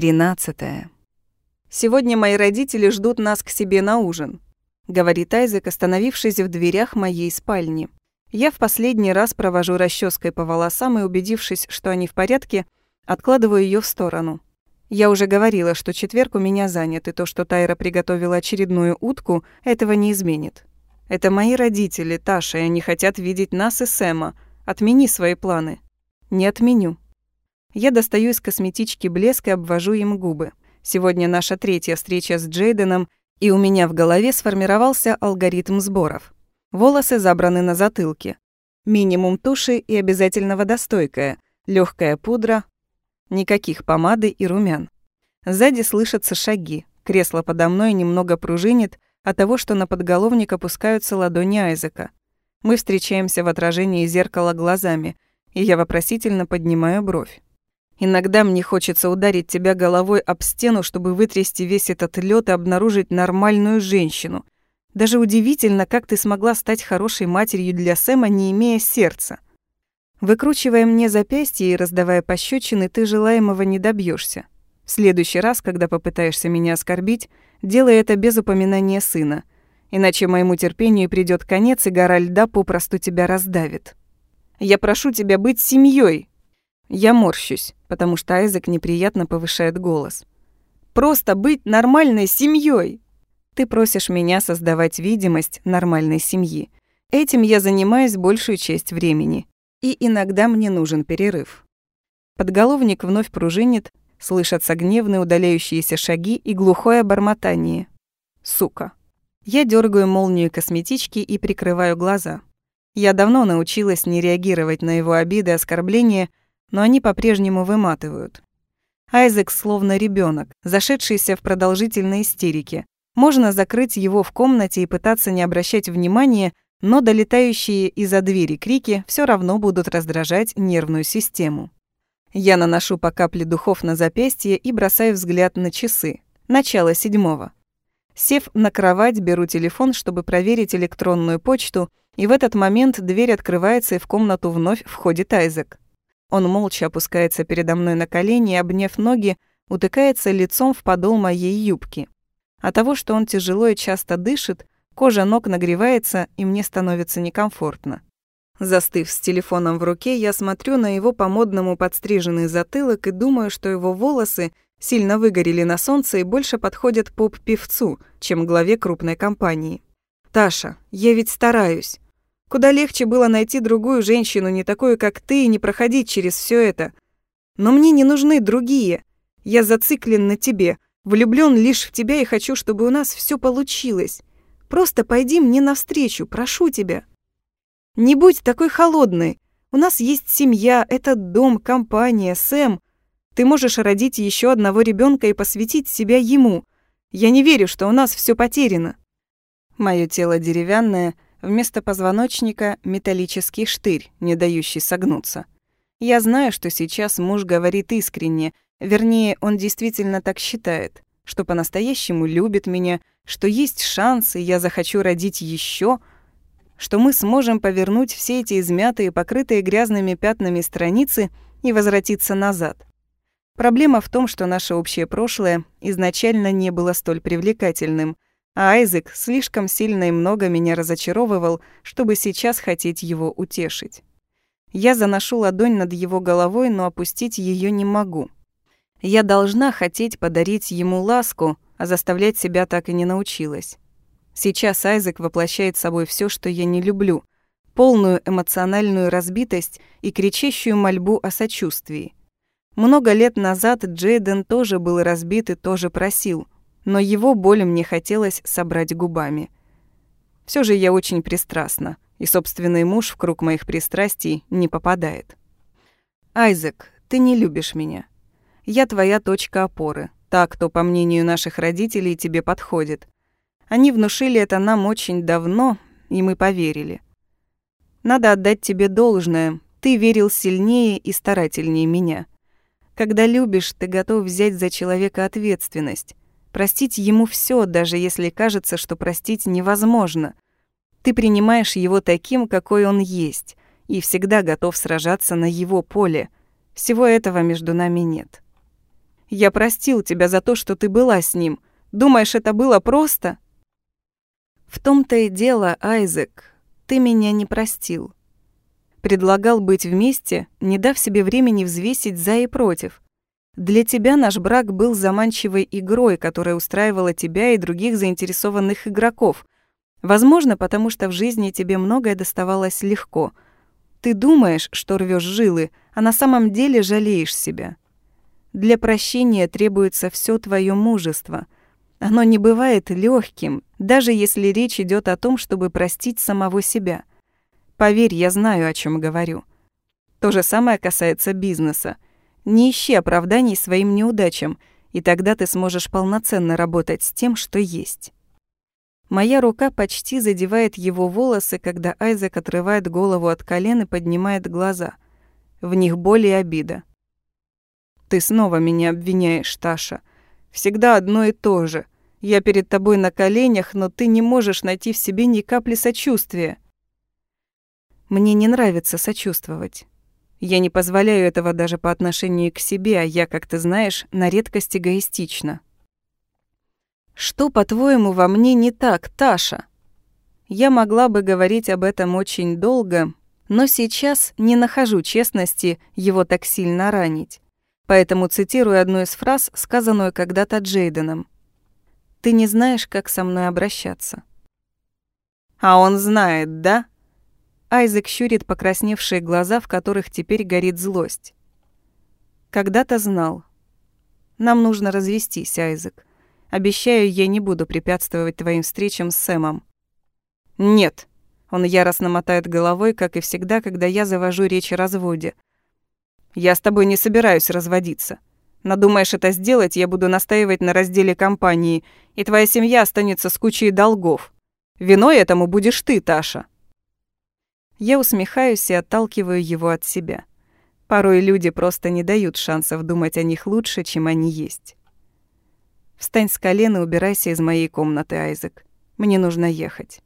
Тринадцатое. «Сегодня мои родители ждут нас к себе на ужин», — говорит Айзек, остановившись в дверях моей спальни. Я в последний раз провожу расческой по волосам и, убедившись, что они в порядке, откладываю ее в сторону. Я уже говорила, что четверг у меня занят, и то, что Тайра приготовила очередную утку, этого не изменит. Это мои родители, Таша, и они хотят видеть нас и Сэма. Отмени свои планы. Не отменю. Я достаю из косметички блеск и обвожу им губы. Сегодня наша третья встреча с Джейденом, и у меня в голове сформировался алгоритм сборов. Волосы забраны на затылке. Минимум туши и обязательно водостойкая. Легкая пудра. Никаких помады и румян. Сзади слышатся шаги. Кресло подо мной немного пружинит от того, что на подголовник опускаются ладони Айзека. Мы встречаемся в отражении зеркала глазами, и я вопросительно поднимаю бровь. Иногда мне хочется ударить тебя головой об стену, чтобы вытрясти весь этот лед и обнаружить нормальную женщину. Даже удивительно, как ты смогла стать хорошей матерью для Сэма, не имея сердца. Выкручивая мне запястье и раздавая пощечины, ты желаемого не добьешься. В следующий раз, когда попытаешься меня оскорбить, делай это без упоминания сына. Иначе моему терпению придёт конец, и гора льда попросту тебя раздавит. Я прошу тебя быть семьей, я морщусь, потому что Айзек неприятно повышает голос. «Просто быть нормальной семьей. Ты просишь меня создавать видимость нормальной семьи. Этим я занимаюсь большую часть времени. И иногда мне нужен перерыв. Подголовник вновь пружинит, слышатся гневные удаляющиеся шаги и глухое бормотание. Сука. Я дергаю молнию косметички и прикрываю глаза. Я давно научилась не реагировать на его обиды и оскорбления, но они по-прежнему выматывают. Айзек словно ребенок, зашедшийся в продолжительной истерике. Можно закрыть его в комнате и пытаться не обращать внимания, но долетающие из-за двери крики все равно будут раздражать нервную систему. Я наношу по капле духов на запястье и бросаю взгляд на часы. Начало седьмого. Сев на кровать, беру телефон, чтобы проверить электронную почту, и в этот момент дверь открывается, и в комнату вновь входит Айзек. Он молча опускается передо мной на колени и, обняв ноги, утыкается лицом в подол моей юбки. От того, что он тяжело и часто дышит, кожа ног нагревается, и мне становится некомфортно. Застыв с телефоном в руке, я смотрю на его по-модному подстриженный затылок и думаю, что его волосы сильно выгорели на солнце и больше подходят поп-певцу, чем главе крупной компании. «Таша, я ведь стараюсь. Куда легче было найти другую женщину, не такую, как ты, и не проходить через все это. Но мне не нужны другие. Я зациклен на тебе, влюблен лишь в тебя и хочу, чтобы у нас все получилось. Просто пойди мне навстречу, прошу тебя. Не будь такой холодной. У нас есть семья, этот дом, компания, Сэм. Ты можешь родить еще одного ребенка и посвятить себя ему. Я не верю, что у нас все потеряно. Мое тело деревянное — Вместо позвоночника — металлический штырь, не дающий согнуться. Я знаю, что сейчас муж говорит искренне, вернее, он действительно так считает, что по-настоящему любит меня, что есть шанс, и я захочу родить еще, что мы сможем повернуть все эти измятые, покрытые грязными пятнами страницы и возвратиться назад. Проблема в том, что наше общее прошлое изначально не было столь привлекательным — а Айзек слишком сильно и много меня разочаровывал, чтобы сейчас хотеть его утешить. Я заношу ладонь над его головой, но опустить ее не могу. Я должна хотеть подарить ему ласку, а заставлять себя так и не научилась. Сейчас Айзек воплощает собой все, что я не люблю, полную эмоциональную разбитость и кричащую мольбу о сочувствии. Много лет назад Джейден тоже был разбит и тоже просил — но его боль мне хотелось собрать губами. Все же я очень пристрастна, и собственный муж в круг моих пристрастий не попадает. «Айзек, ты не любишь меня. Я твоя точка опоры, та, кто, по мнению наших родителей, тебе подходит. Они внушили это нам очень давно, и мы поверили. Надо отдать тебе должное, ты верил сильнее и старательнее меня. Когда любишь, ты готов взять за человека ответственность, Простить ему все, даже если кажется, что простить невозможно. Ты принимаешь его таким, какой он есть, и всегда готов сражаться на его поле. Всего этого между нами нет. Я простил тебя за то, что ты была с ним. Думаешь, это было просто?» «В том-то и дело, Айзек, ты меня не простил. Предлагал быть вместе, не дав себе времени взвесить за и против. Для тебя наш брак был заманчивой игрой, которая устраивала тебя и других заинтересованных игроков. Возможно, потому что в жизни тебе многое доставалось легко. Ты думаешь, что рвешь жилы, а на самом деле жалеешь себя. Для прощения требуется все твое мужество. Оно не бывает легким, даже если речь идет о том, чтобы простить самого себя. Поверь, я знаю, о чем говорю. То же самое касается бизнеса. Не ищи оправданий своим неудачам, и тогда ты сможешь полноценно работать с тем, что есть. Моя рука почти задевает его волосы, когда Айзек отрывает голову от колен и поднимает глаза. В них боль и обида. Ты снова меня обвиняешь, Таша. Всегда одно и то же. Я перед тобой на коленях, но ты не можешь найти в себе ни капли сочувствия. Мне не нравится сочувствовать. Я не позволяю этого даже по отношению к себе, а я, как ты знаешь, на редкость эгоистична. Что, по-твоему, во мне не так, Таша? Я могла бы говорить об этом очень долго, но сейчас не нахожу честности его так сильно ранить поэтому цитирую одну из фраз, сказанную когда-то Джейденом. «Ты не знаешь, как со мной обращаться». «А он знает, да?» Айзек щурит покрасневшие глаза, в которых теперь горит злость. «Когда-то знал. Нам нужно развестись, Айзек. Обещаю, я не буду препятствовать твоим встречам с Сэмом». «Нет», — он яростно мотает головой, как и всегда, когда я завожу речь о разводе — я с тобой не собираюсь разводиться. Надумаешь это сделать, я буду настаивать на разделе компании, и твоя семья останется с кучей долгов. Виной этому будешь ты, Таша». Я усмехаюсь и отталкиваю его от себя. Порой люди просто не дают шансов думать о них лучше, чем они есть. «Встань с колен и убирайся из моей комнаты, Айзек. Мне нужно ехать».